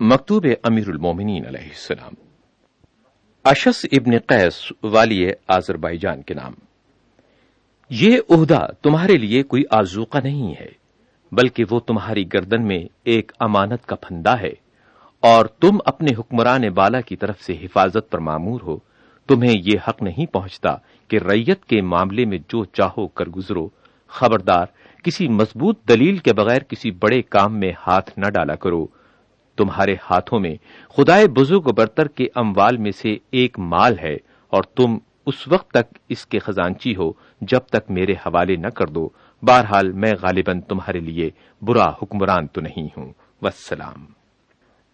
مکتوب امیر المومنین علیہ السلام۔ اشس ابن قیس والی آذر جان کے نام۔ یہ عہدہ تمہارے لیے کوئی آزوقہ نہیں ہے، بلکہ وہ تمہاری گردن میں ایک امانت کا پھندا ہے۔ اور تم اپنے حکمران بالا کی طرف سے حفاظت پر معمور ہو۔ تمہیں یہ حق نہیں پہنچتا کہ ریت کے معاملے میں جو چاہو کر گزرو۔ خبردار، کسی مضبوط دلیل کے بغیر کسی بڑے کام میں ہاتھ نہ ڈالا کرو۔ تمہارے ہاتھوں میں خدائے بزرگ برتر کے اموال میں سے ایک مال ہے اور تم اس وقت تک اس کے خزانچی ہو جب تک میرے حوالے نہ کر دو۔ بہرحال میں غالباً تمہارے لیے برا حکمران تو نہیں ہوں۔ وسلام